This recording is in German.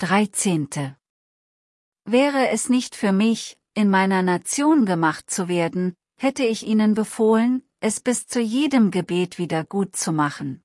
13. Wäre es nicht für mich, in meiner Nation gemacht zu werden, hätte ich ihnen befohlen, es bis zu jedem Gebet wieder gut zu machen.